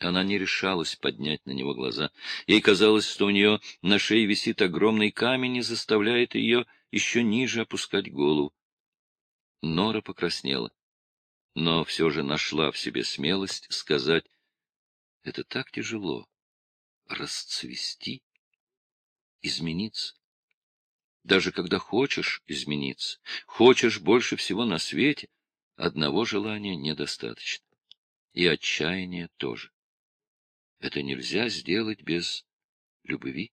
Она не решалась поднять на него глаза. Ей казалось, что у нее на шее висит огромный камень и заставляет ее еще ниже опускать голову. Нора покраснела, но все же нашла в себе смелость сказать, — это так тяжело — расцвести, измениться. Даже когда хочешь измениться, хочешь больше всего на свете, одного желания недостаточно. И отчаяния тоже. Это нельзя сделать без любви.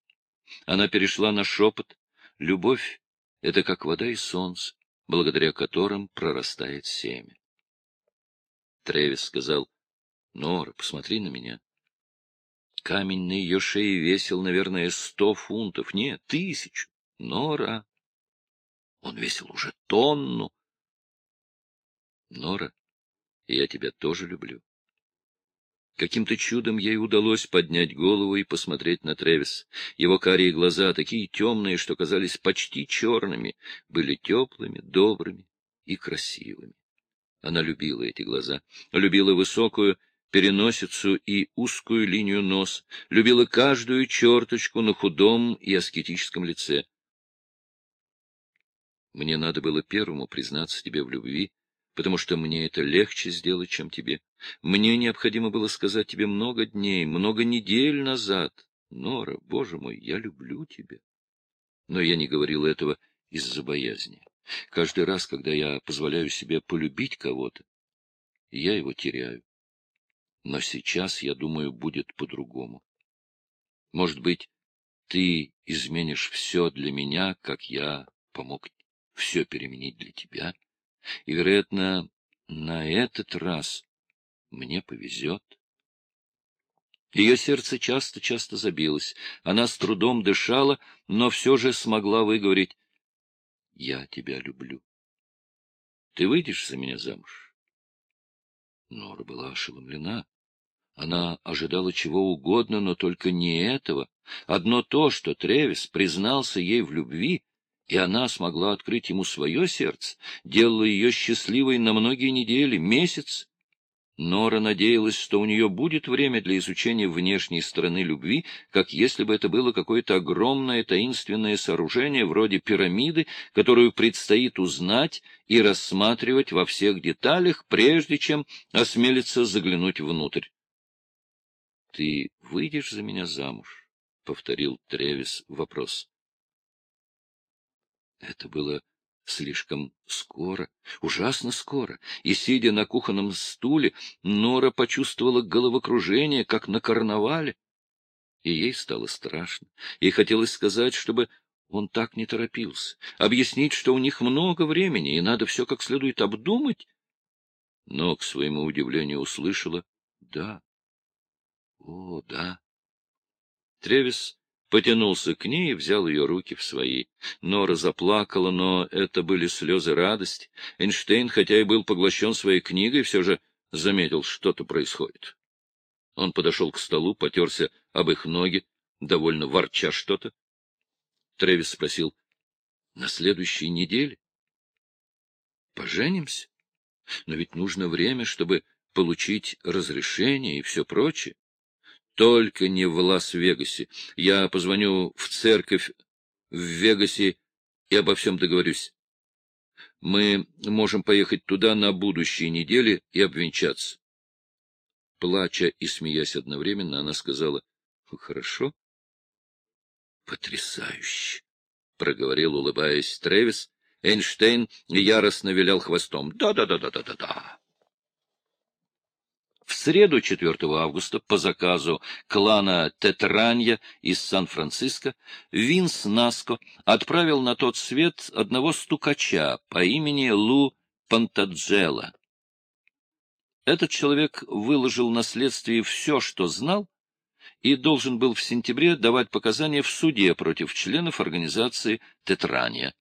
Она перешла на шепот. Любовь — это как вода и солнце, благодаря которым прорастает семя. Тревис сказал, — Нора, посмотри на меня. Камень на ее шее весил, наверное, сто фунтов. Нет, тысячу. Нора. Он весил уже тонну. Нора, я тебя тоже люблю. Каким-то чудом ей удалось поднять голову и посмотреть на Тревис. Его карие глаза, такие темные, что казались почти черными, были теплыми, добрыми и красивыми. Она любила эти глаза, любила высокую переносицу и узкую линию нос, любила каждую черточку на худом и аскетическом лице. Мне надо было первому признаться тебе в любви, потому что мне это легче сделать, чем тебе. Мне необходимо было сказать тебе много дней, много недель назад. Нора, боже мой, я люблю тебя. Но я не говорил этого из-за боязни. Каждый раз, когда я позволяю себе полюбить кого-то, я его теряю. Но сейчас, я думаю, будет по-другому. Может быть, ты изменишь все для меня, как я помог все переменить для тебя? И, вероятно, на этот раз мне повезет. Ее сердце часто-часто забилось. Она с трудом дышала, но все же смогла выговорить «Я тебя люблю». «Ты выйдешь за меня замуж?» Нора была ошеломлена. Она ожидала чего угодно, но только не этого. Одно то, что Тревис признался ей в любви, и она смогла открыть ему свое сердце, делала ее счастливой на многие недели, месяц. Нора надеялась, что у нее будет время для изучения внешней стороны любви, как если бы это было какое-то огромное таинственное сооружение вроде пирамиды, которую предстоит узнать и рассматривать во всех деталях, прежде чем осмелиться заглянуть внутрь. — Ты выйдешь за меня замуж? — повторил Тревис вопрос. Это было слишком скоро, ужасно скоро, и, сидя на кухонном стуле, Нора почувствовала головокружение, как на карнавале. И ей стало страшно. Ей хотелось сказать, чтобы он так не торопился, объяснить, что у них много времени, и надо все как следует обдумать. Но, к своему удивлению, услышала «да». О, да. Тревис потянулся к ней и взял ее руки в свои. Нора заплакала, но это были слезы радости. Эйнштейн, хотя и был поглощен своей книгой, все же заметил, что-то происходит. Он подошел к столу, потерся об их ноги, довольно ворча что-то. Тревис спросил, — на следующей неделе? — Поженимся? Но ведь нужно время, чтобы получить разрешение и все прочее. Только не в Лас-Вегасе. Я позвоню в церковь в Вегасе и обо всем договорюсь. Мы можем поехать туда на будущей неделе и обвенчаться. Плача и смеясь одновременно, она сказала, — Хорошо. — Потрясающе! — проговорил, улыбаясь Тревис. Эйнштейн яростно вилял хвостом. Да, — Да-да-да-да-да-да-да. В среду 4 августа по заказу клана Тетранья из Сан-Франциско Винс Наско отправил на тот свет одного стукача по имени Лу Пантаджела. Этот человек выложил на следствии все, что знал, и должен был в сентябре давать показания в суде против членов организации Тетранья.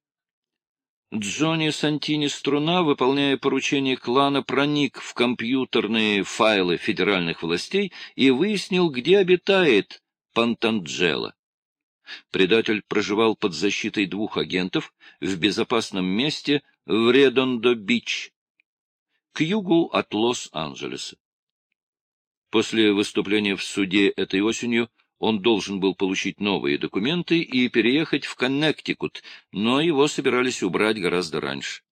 Джонни Сантини Струна, выполняя поручение клана, проник в компьютерные файлы федеральных властей и выяснил, где обитает Пантанджела. Предатель проживал под защитой двух агентов в безопасном месте в Редондо-Бич, к югу от Лос-Анджелеса. После выступления в суде этой осенью он должен был получить новые документы и переехать в Коннектикут, но его собирались убрать гораздо раньше.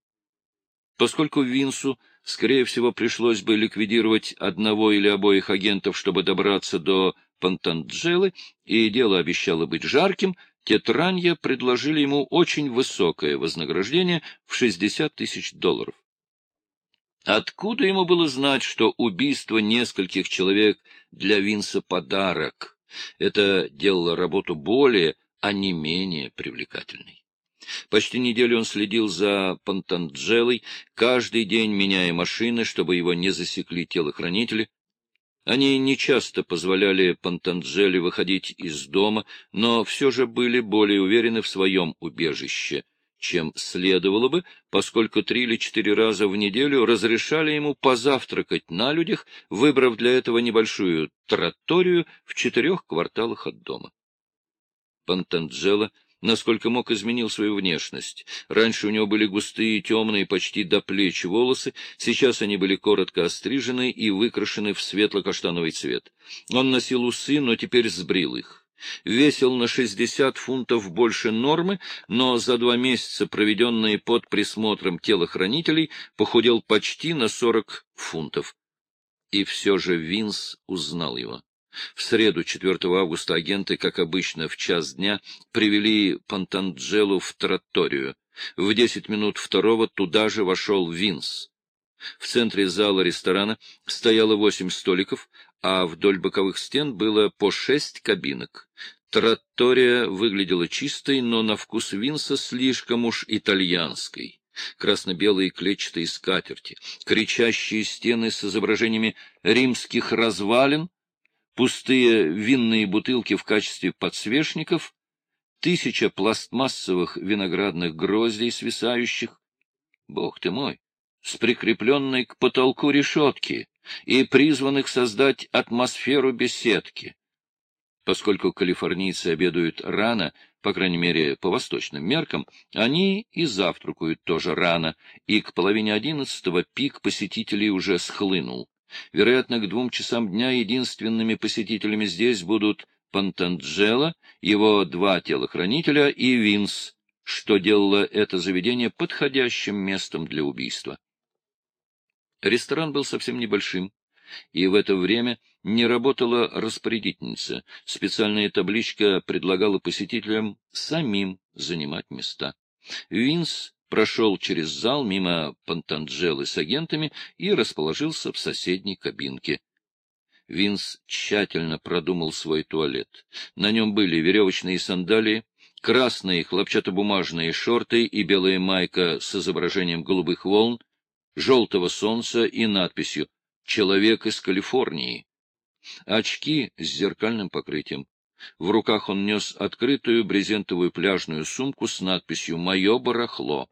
Поскольку Винсу, скорее всего, пришлось бы ликвидировать одного или обоих агентов, чтобы добраться до Пантанджелы, и дело обещало быть жарким, Тетранья предложили ему очень высокое вознаграждение в 60 тысяч долларов. Откуда ему было знать, что убийство нескольких человек для Винса подарок? Это делало работу более, а не менее привлекательной. Почти неделю он следил за Пантанджелой, каждый день меняя машины, чтобы его не засекли телохранители. Они нечасто позволяли Пантанджеле выходить из дома, но все же были более уверены в своем убежище, чем следовало бы, поскольку три или четыре раза в неделю разрешали ему позавтракать на людях, выбрав для этого небольшую троторию в четырех кварталах от дома. Пантанджела — насколько мог, изменил свою внешность. Раньше у него были густые, темные, почти до плеч волосы, сейчас они были коротко острижены и выкрашены в светло-каштановый цвет. Он носил усы, но теперь сбрил их. Весил на 60 фунтов больше нормы, но за два месяца, проведенные под присмотром телохранителей, похудел почти на 40 фунтов. И все же Винс узнал его. В среду, 4 августа, агенты, как обычно, в час дня привели Пантанджелу в троторию. В десять минут второго туда же вошел Винс. В центре зала ресторана стояло восемь столиков, а вдоль боковых стен было по шесть кабинок. Тротория выглядела чистой, но на вкус Винса слишком уж итальянской. Красно-белые клетчатые скатерти, кричащие стены с изображениями римских развалин, пустые винные бутылки в качестве подсвечников, тысяча пластмассовых виноградных гроздей, свисающих, бог ты мой, с прикрепленной к потолку решетки и призванных создать атмосферу беседки. Поскольку калифорнийцы обедают рано, по крайней мере, по восточным меркам, они и завтракают тоже рано, и к половине одиннадцатого пик посетителей уже схлынул. Вероятно, к двум часам дня единственными посетителями здесь будут Пантанджела, его два телохранителя и Винс, что делало это заведение подходящим местом для убийства. Ресторан был совсем небольшим, и в это время не работала распорядительница. Специальная табличка предлагала посетителям самим занимать места. Винс прошел через зал мимо Пантанджелы с агентами и расположился в соседней кабинке. Винс тщательно продумал свой туалет. На нем были веревочные сандалии, красные хлопчатобумажные шорты и белая майка с изображением голубых волн, желтого солнца и надписью «Человек из Калифорнии». Очки с зеркальным покрытием. В руках он нес открытую брезентовую пляжную сумку с надписью «Мое барахло».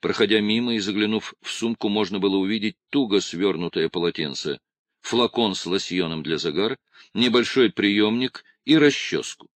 Проходя мимо и заглянув в сумку, можно было увидеть туго свернутое полотенце, флакон с лосьоном для загара, небольшой приемник и расческу.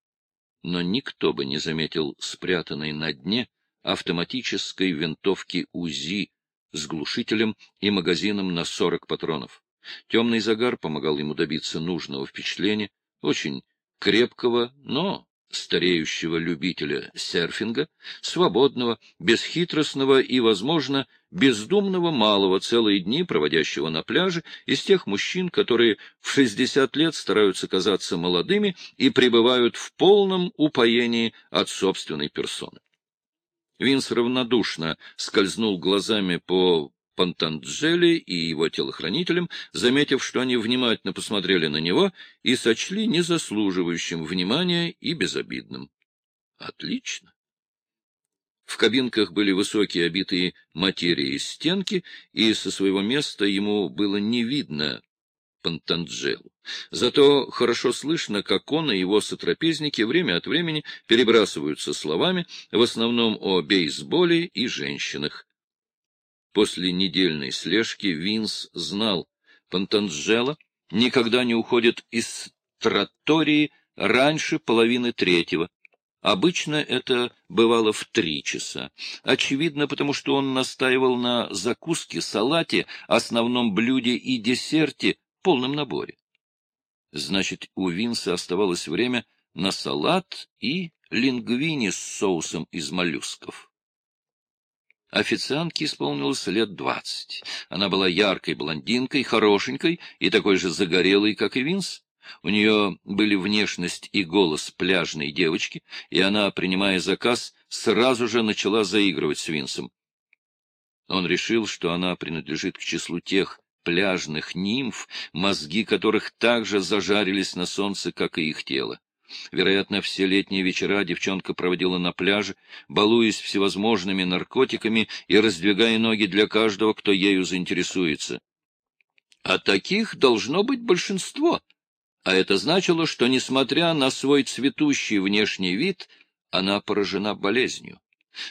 Но никто бы не заметил спрятанной на дне автоматической винтовки УЗИ с глушителем и магазином на 40 патронов. Темный загар помогал ему добиться нужного впечатления, очень крепкого, но стареющего любителя серфинга, свободного, бесхитростного и, возможно, бездумного малого, целые дни проводящего на пляже, из тех мужчин, которые в 60 лет стараются казаться молодыми и пребывают в полном упоении от собственной персоны. Винс равнодушно скользнул глазами по Пантанджели и его телохранителям, заметив, что они внимательно посмотрели на него и сочли незаслуживающим внимания и безобидным. Отлично. В кабинках были высокие обитые материи стенки, и со своего места ему было не видно Пантанджелу. Зато хорошо слышно, как он и его сотрапезники время от времени перебрасываются словами, в основном о бейсболе и женщинах. После недельной слежки Винс знал, Пантанджела никогда не уходит из тротории раньше половины третьего. Обычно это бывало в три часа. Очевидно, потому что он настаивал на закуске, салате, основном блюде и десерте, полном наборе. Значит, у Винса оставалось время на салат и лингвини с соусом из моллюсков. Официантке исполнилось лет двадцать. Она была яркой блондинкой, хорошенькой и такой же загорелой, как и Винс. У нее были внешность и голос пляжной девочки, и она, принимая заказ, сразу же начала заигрывать с Винсом. Он решил, что она принадлежит к числу тех пляжных нимф, мозги которых также зажарились на солнце, как и их тело. Вероятно, все летние вечера девчонка проводила на пляже, балуясь всевозможными наркотиками и раздвигая ноги для каждого, кто ею заинтересуется. А таких должно быть большинство. А это значило, что, несмотря на свой цветущий внешний вид, она поражена болезнью.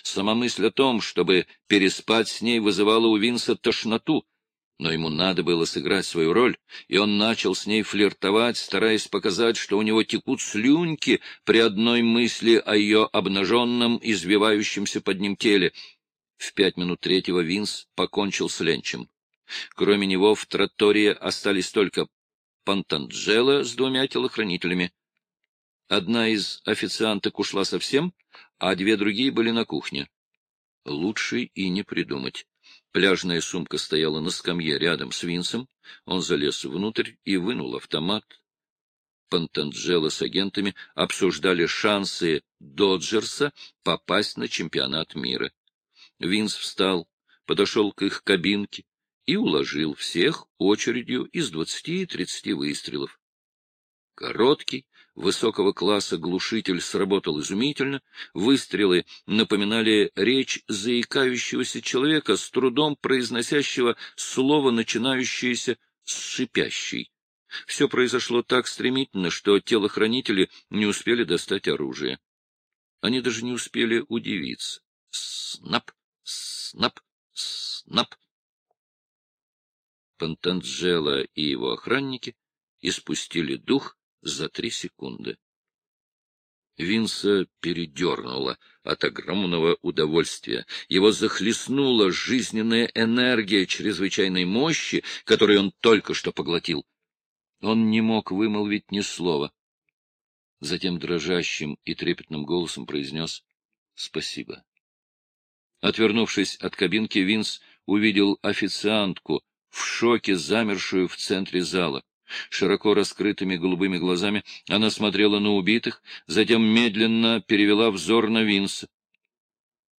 Сама мысль о том, чтобы переспать с ней, вызывала у Винса тошноту — но ему надо было сыграть свою роль, и он начал с ней флиртовать, стараясь показать, что у него текут слюнки при одной мысли о ее обнаженном, извивающемся под ним теле. В пять минут третьего Винс покончил с Ленчем. Кроме него в тротории остались только Пантанджела с двумя телохранителями. Одна из официанток ушла совсем, а две другие были на кухне. Лучше и не придумать. Пляжная сумка стояла на скамье рядом с Винсом. Он залез внутрь и вынул автомат. Пантанджело с агентами обсуждали шансы Доджерса попасть на чемпионат мира. Винс встал, подошел к их кабинке и уложил всех очередью из двадцати-тридцати выстрелов. Короткий, высокого класса глушитель сработал изумительно, выстрелы напоминали речь заикающегося человека, с трудом произносящего слово, начинающееся с шипящей. Все произошло так стремительно, что телохранители не успели достать оружие. Они даже не успели удивиться. Снап, снап, снап. Пантанджела и его охранники испустили дух за три секунды. Винса передернуло от огромного удовольствия. Его захлестнула жизненная энергия чрезвычайной мощи, которую он только что поглотил. Он не мог вымолвить ни слова. Затем дрожащим и трепетным голосом произнес «Спасибо». Отвернувшись от кабинки, Винс увидел официантку, в шоке замершую в центре зала. Широко раскрытыми голубыми глазами она смотрела на убитых, затем медленно перевела взор на Винса.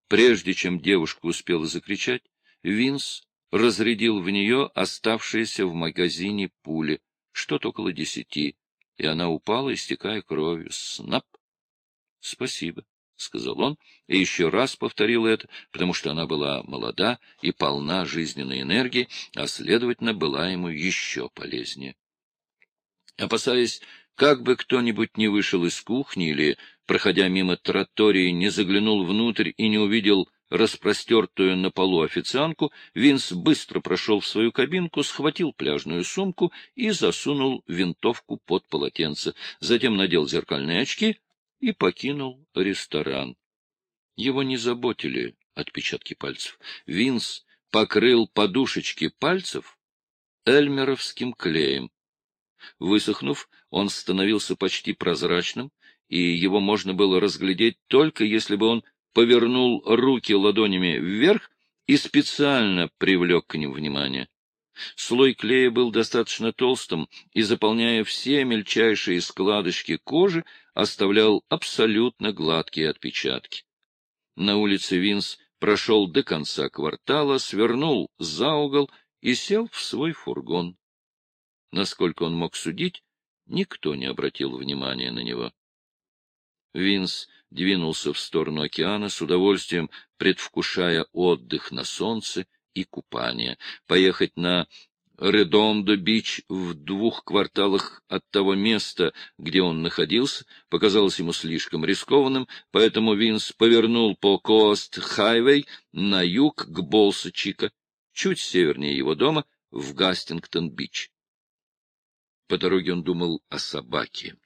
Прежде чем девушка успела закричать, Винс разрядил в нее оставшиеся в магазине пули, что-то около десяти, и она упала, истекая кровью. Снап! — Спасибо, — сказал он, и еще раз повторил это, потому что она была молода и полна жизненной энергии, а, следовательно, была ему еще полезнее. Опасаясь, как бы кто-нибудь не вышел из кухни или, проходя мимо тротории, не заглянул внутрь и не увидел распростертую на полу официантку, Винс быстро прошел в свою кабинку, схватил пляжную сумку и засунул винтовку под полотенце, затем надел зеркальные очки и покинул ресторан. Его не заботили отпечатки пальцев. Винс покрыл подушечки пальцев эльмеровским клеем, Высохнув, он становился почти прозрачным, и его можно было разглядеть только если бы он повернул руки ладонями вверх и специально привлек к ним внимание. Слой клея был достаточно толстым и, заполняя все мельчайшие складочки кожи, оставлял абсолютно гладкие отпечатки. На улице Винс прошел до конца квартала, свернул за угол и сел в свой фургон. Насколько он мог судить, никто не обратил внимания на него. Винс двинулся в сторону океана с удовольствием, предвкушая отдых на солнце и купание. Поехать на Редондо-Бич в двух кварталах от того места, где он находился, показалось ему слишком рискованным, поэтому Винс повернул по Кост-Хайвей на юг к Болса-Чика, чуть севернее его дома, в Хантингтон-Бич. По дороге он думал о собаке.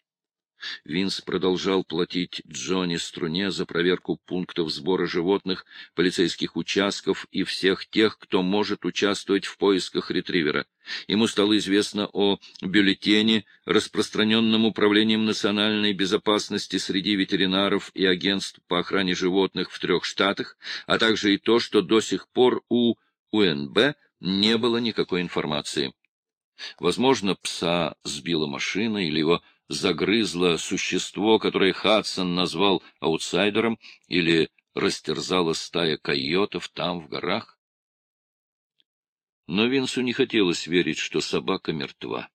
Винс продолжал платить Джонни Струне за проверку пунктов сбора животных, полицейских участков и всех тех, кто может участвовать в поисках ретривера. Ему стало известно о бюллетене, распространенном Управлением национальной безопасности среди ветеринаров и агентств по охране животных в трех штатах, а также и то, что до сих пор у УНБ не было никакой информации. Возможно, пса сбила машина или его загрызло существо, которое Хадсон назвал аутсайдером, или растерзала стая койотов там, в горах? Но Винсу не хотелось верить, что собака мертва.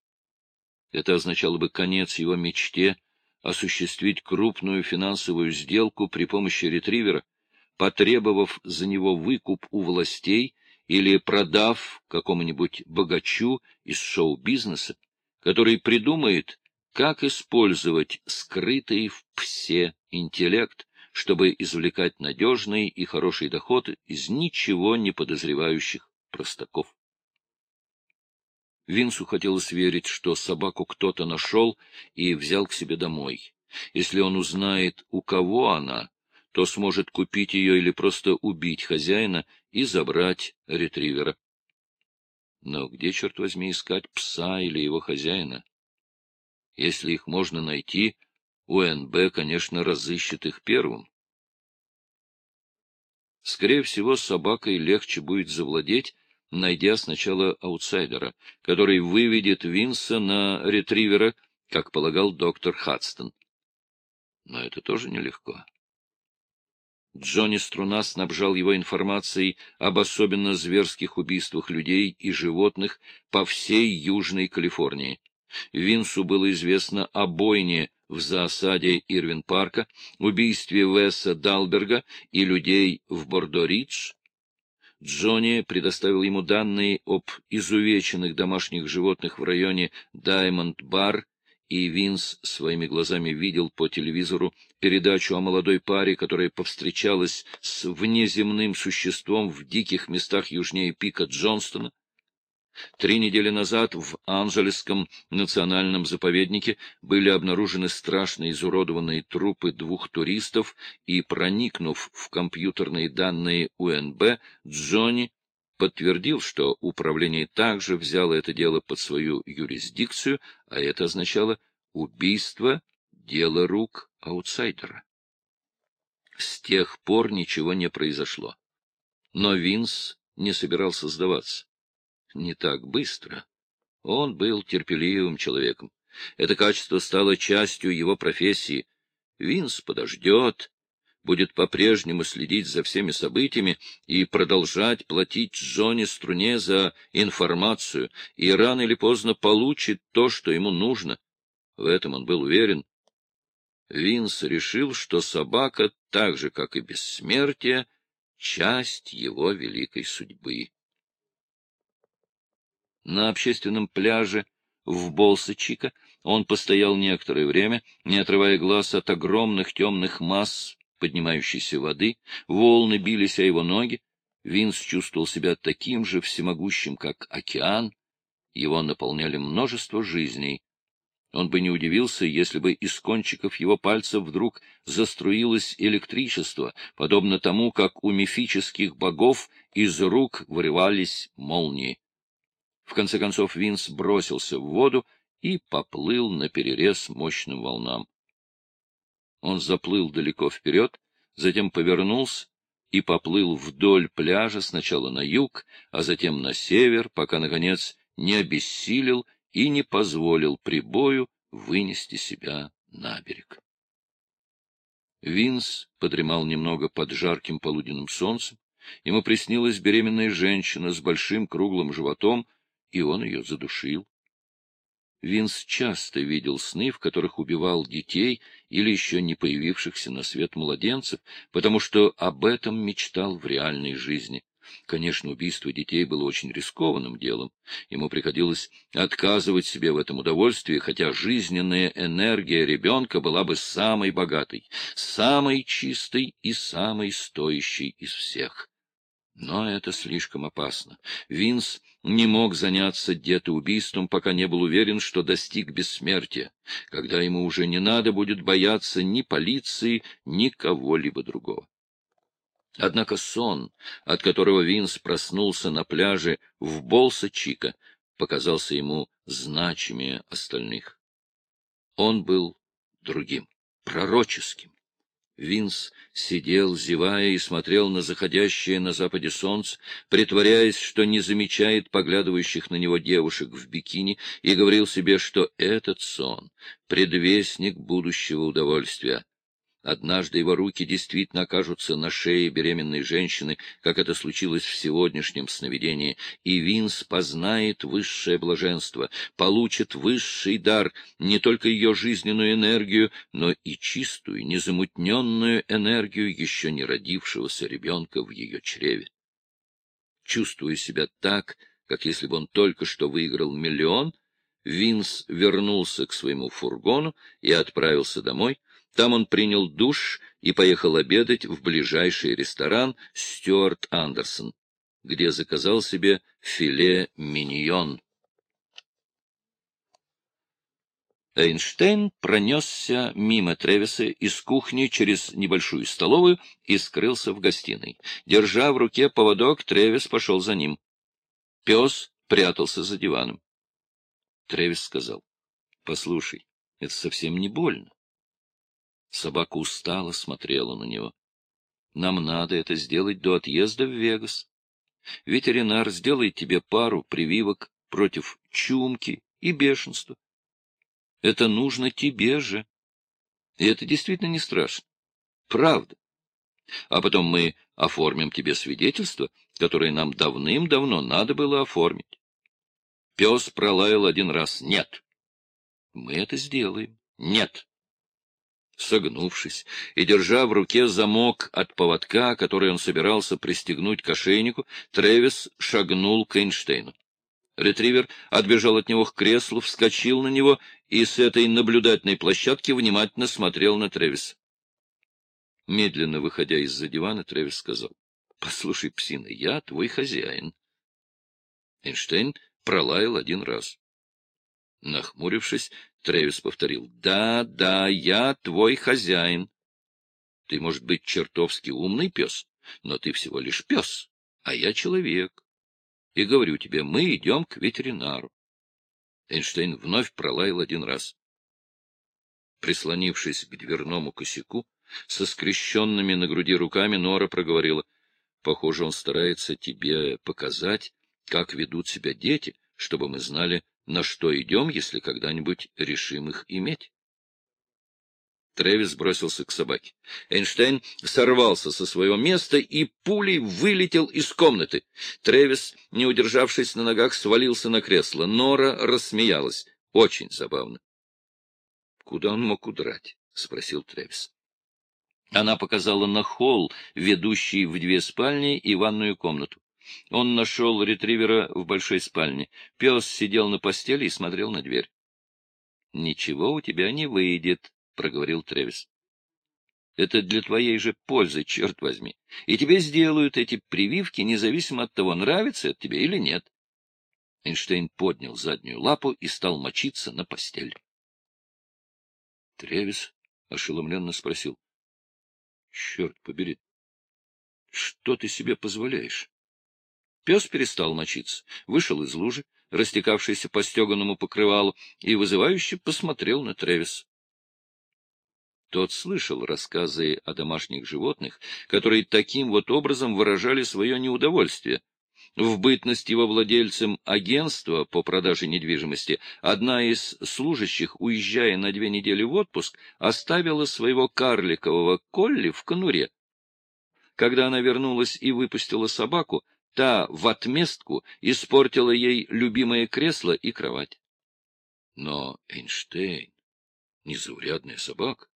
Это означало бы конец его мечте осуществить крупную финансовую сделку при помощи ретривера, потребовав за него выкуп у властей или продав какому-нибудь богачу из шоу-бизнеса, который придумает как использовать скрытый в псе интеллект, чтобы извлекать надежный и хороший доход из ничего не подозревающих простаков. Винсу хотелось верить, что собаку кто-то нашел и взял к себе домой. Если он узнает, у кого она, то сможет купить ее или просто убить хозяина и забрать ретривера. Но где, черт возьми, искать пса или его хозяина? Если их можно найти, УНБ, конечно, разыщет их первым. Скорее всего, собакой легче будет завладеть, найдя сначала аутсайдера, который выведет Винса на ретривера, как полагал доктор Хадстон. Но это тоже нелегко. Джонни Струна снабжал его информацией об особенно зверских убийствах людей и животных по всей Южной Калифорнии. Винсу было известно о бойне в заосаде Ирвин-парка, убийстве Веса Далберга и людей в Бордо-Ридж. Джонни предоставил ему данные об изувеченных домашних животных в районе Даймонд-Бар, и Винс своими глазами видел по телевизору передачу о молодой паре, которая повстречалась с внеземным существом в диких местах южнее пика Джонстона. Три недели назад в Анжелесском национальном заповеднике были обнаружены страшно изуродованные трупы двух туристов, и, проникнув в компьютерные данные УНБ, Джонни подтвердил, что управление также взяло это дело под свою юрисдикцию, а это означало убийство — дело рук аутсайдера. С тех пор ничего не произошло. Но Винс не собирался сдаваться не так быстро. Он был терпеливым человеком. Это качество стало частью его профессии. Винс подождет, будет по-прежнему следить за всеми событиями и продолжать платить Джонни Струне за информацию, и рано или поздно получит то, что ему нужно. В этом он был уверен. Винс решил, что собака, так же, как и бессмертие, часть его великой судьбы на общественном пляже в Болсачика он постоял некоторое время, не отрывая глаз от огромных темных масс поднимающейся воды, волны бились о его ноги. Винс чувствовал себя таким же всемогущим, как океан. Его наполняли множество жизней. Он бы не удивился, если бы из кончиков его пальцев вдруг заструилось электричество, подобно тому, как у мифических богов из рук вырывались молнии. В конце концов Винс бросился в воду и поплыл на перерез мощным волнам. Он заплыл далеко вперед, затем повернулся и поплыл вдоль пляжа сначала на юг, а затем на север, пока, наконец, не обессилел и не позволил прибою вынести себя на берег. Винс подремал немного под жарким полуденным солнцем. Ему приснилась беременная женщина с большим круглым животом, и он ее задушил. Винс часто видел сны, в которых убивал детей или еще не появившихся на свет младенцев, потому что об этом мечтал в реальной жизни. Конечно, убийство детей было очень рискованным делом. Ему приходилось отказывать себе в этом удовольствии, хотя жизненная энергия ребенка была бы самой богатой, самой чистой и самой стоящей из всех. Но это слишком опасно. Винс не мог заняться детоубийством, пока не был уверен, что достиг бессмертия, когда ему уже не надо будет бояться ни полиции, ни кого-либо другого. Однако сон, от которого Винс проснулся на пляже в Болса-Чика, показался ему значимее остальных. Он был другим, пророческим. Винс сидел, зевая, и смотрел на заходящее на западе солнце, притворяясь, что не замечает поглядывающих на него девушек в бикини, и говорил себе, что этот сон — предвестник будущего удовольствия. Однажды его руки действительно окажутся на шее беременной женщины, как это случилось в сегодняшнем сновидении, и Винс познает высшее блаженство, получит высший дар, не только ее жизненную энергию, но и чистую, незамутненную энергию еще не родившегося ребенка в ее чреве. Чувствуя себя так, как если бы он только что выиграл миллион, Винс вернулся к своему фургону и отправился домой, там он принял душ и поехал обедать в ближайший ресторан «Стюарт Андерсон», где заказал себе филе миньон. Эйнштейн пронесся мимо Тревиса из кухни через небольшую столовую и скрылся в гостиной. Держа в руке поводок, Тревис пошел за ним. Пес прятался за диваном. Тревис сказал, — Послушай, это совсем не больно. Собака устало смотрела на него. Нам надо это сделать до отъезда в Вегас. Ветеринар сделает тебе пару прививок против чумки и бешенства. Это нужно тебе же. И это действительно не страшно. Правда. А потом мы оформим тебе свидетельство, которое нам давным-давно надо было оформить. Пес пролаял один раз. Нет. Мы это сделаем. Нет. Согнувшись и держа в руке замок от поводка, который он собирался пристегнуть к ошейнику, Тревис шагнул к Эйнштейну. Ретривер отбежал от него к креслу, вскочил на него и с этой наблюдательной площадки внимательно смотрел на Тревис. Медленно выходя из-за дивана, Тревис сказал, — Послушай, псина, я твой хозяин. Эйнштейн пролаял один раз. Нахмурившись, Тревис повторил. — Да, да, я твой хозяин. Ты, может быть, чертовски умный пес, но ты всего лишь пес, а я человек. И говорю тебе, мы идем к ветеринару. Эйнштейн вновь пролаял один раз. Прислонившись к дверному косяку, со скрещенными на груди руками Нора проговорила. — Похоже, он старается тебе показать, как ведут себя дети, чтобы мы знали, на что идем, если когда-нибудь решим их иметь. Тревис бросился к собаке. Эйнштейн сорвался со своего места и пулей вылетел из комнаты. Тревис, не удержавшись на ногах, свалился на кресло. Нора рассмеялась. Очень забавно. — Куда он мог удрать? — спросил Тревис. Она показала на холл, ведущий в две спальни и ванную комнату. Он нашел ретривера в большой спальне. Пес сидел на постели и смотрел на дверь. — Ничего у тебя не выйдет, — проговорил Тревис. — Это для твоей же пользы, черт возьми. И тебе сделают эти прививки, независимо от того, нравится это тебе или нет. Эйнштейн поднял заднюю лапу и стал мочиться на постель. Тревис ошеломленно спросил. — Черт побери, что ты себе позволяешь? Пес перестал мочиться, вышел из лужи, растекавшейся по стеганому покрывалу, и вызывающе посмотрел на Тревис. Тот слышал рассказы о домашних животных, которые таким вот образом выражали свое неудовольствие. В бытность его владельцем агентства по продаже недвижимости одна из служащих, уезжая на две недели в отпуск, оставила своего карликового колли в конуре. Когда она вернулась и выпустила собаку, та в отместку испортила ей любимое кресло и кровать. Но Эйнштейн — незаурядная собака.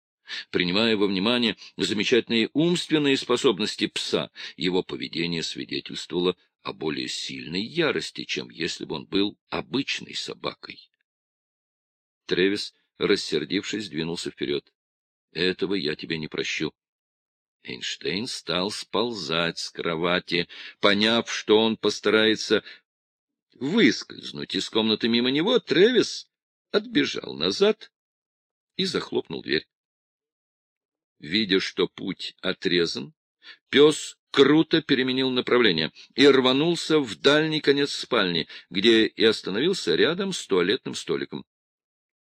Принимая во внимание замечательные умственные способности пса, его поведение свидетельствовало о более сильной ярости, чем если бы он был обычной собакой. Тревис, рассердившись, двинулся вперед. — Этого я тебе не прощу. Эйнштейн стал сползать с кровати, поняв, что он постарается выскользнуть из комнаты мимо него, Тревис отбежал назад и захлопнул дверь. Видя, что путь отрезан, пес круто переменил направление и рванулся в дальний конец спальни, где и остановился рядом с туалетным столиком.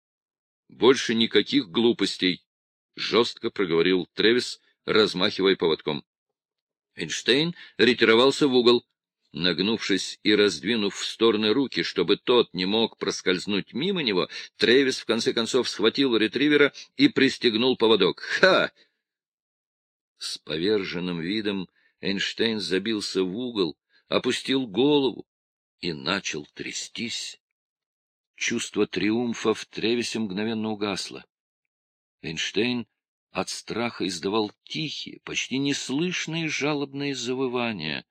— Больше никаких глупостей, — жестко проговорил Тревис, размахивая поводком. Эйнштейн ретировался в угол. Нагнувшись и раздвинув в стороны руки, чтобы тот не мог проскользнуть мимо него, Тревис в конце концов схватил ретривера и пристегнул поводок. «Ха!» С поверженным видом Эйнштейн забился в угол, опустил голову и начал трястись. Чувство триумфа в Тревисе мгновенно угасло. Эйнштейн от страха издавал тихие, почти неслышные жалобные завывания.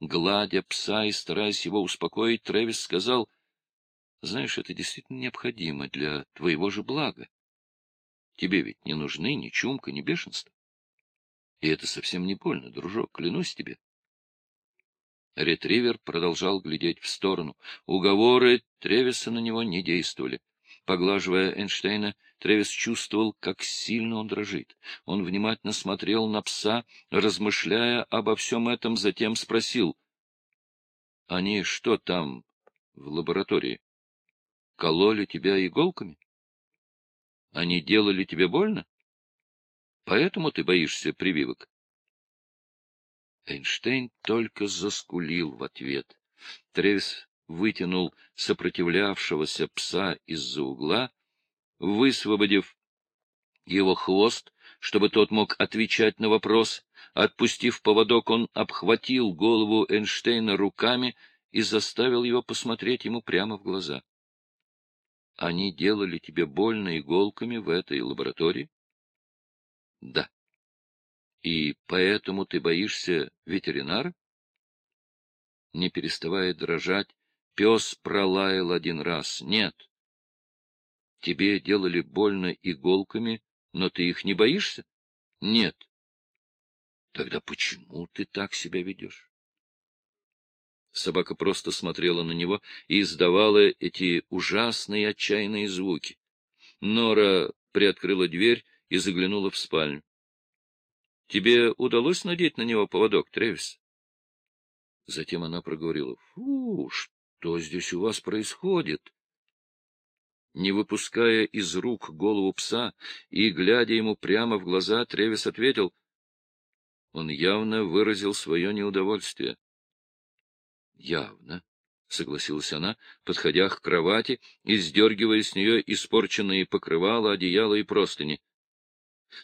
Гладя пса и стараясь его успокоить, Тревис сказал, — Знаешь, это действительно необходимо для твоего же блага. Тебе ведь не нужны ни чумка, ни бешенство. И это совсем не больно, дружок, клянусь тебе. Ретривер продолжал глядеть в сторону. Уговоры Тревиса на него не действовали. Поглаживая Эйнштейна, Тревис чувствовал, как сильно он дрожит. Он внимательно смотрел на пса, размышляя обо всем этом, затем спросил. — Они что там в лаборатории? Кололи тебя иголками? Они делали тебе больно? Поэтому ты боишься прививок? Эйнштейн только заскулил в ответ. Тревис вытянул сопротивлявшегося пса из-за угла, высвободив его хвост, чтобы тот мог отвечать на вопрос. Отпустив поводок, он обхватил голову Эйнштейна руками и заставил его посмотреть ему прямо в глаза. — Они делали тебе больно иголками в этой лаборатории? — Да. — И поэтому ты боишься ветеринара? Не переставая дрожать, Пес пролаял один раз. Нет. Тебе делали больно иголками, но ты их не боишься? Нет. Тогда почему ты так себя ведешь? Собака просто смотрела на него и издавала эти ужасные отчаянные звуки. Нора приоткрыла дверь и заглянула в спальню. — Тебе удалось надеть на него поводок, Тревис? Затем она проговорила. — Фу, что здесь у вас происходит? Не выпуская из рук голову пса и глядя ему прямо в глаза, Тревис ответил. Он явно выразил свое неудовольствие. — Явно, — согласилась она, подходя к кровати и сдергивая с нее испорченные покрывала, одеяла и простыни.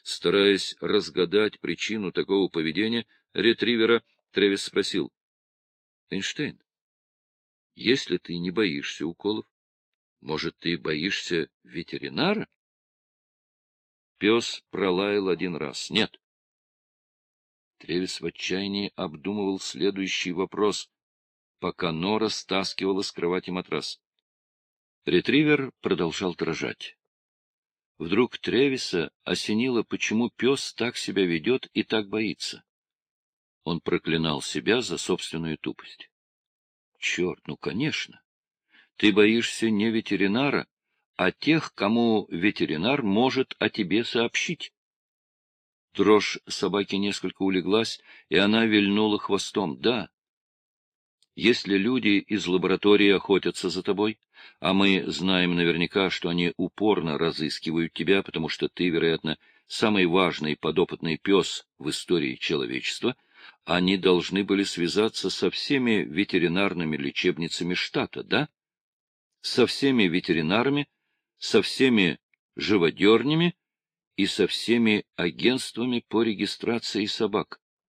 Стараясь разгадать причину такого поведения, ретривера Тревис спросил. — Эйнштейн, если ты не боишься уколов, может, ты боишься ветеринара? Пес пролаял один раз. Нет. Тревис в отчаянии обдумывал следующий вопрос, пока Нора стаскивала с кровати матрас. Ретривер продолжал дрожать. Вдруг Тревиса осенило, почему пес так себя ведет и так боится. Он проклинал себя за собственную тупость. Черт, ну, конечно. Ты боишься не ветеринара, а тех, кому ветеринар может о тебе сообщить. Дрожь собаки несколько улеглась, и она вильнула хвостом. Да. Если люди из лаборатории охотятся за тобой, а мы знаем наверняка, что они упорно разыскивают тебя, потому что ты, вероятно, самый важный подопытный пес в истории человечества — они должны были связаться со всеми ветеринарными лечебницами штата, да? Со всеми ветеринарами, со всеми живодернями и со всеми агентствами по регистрации собак.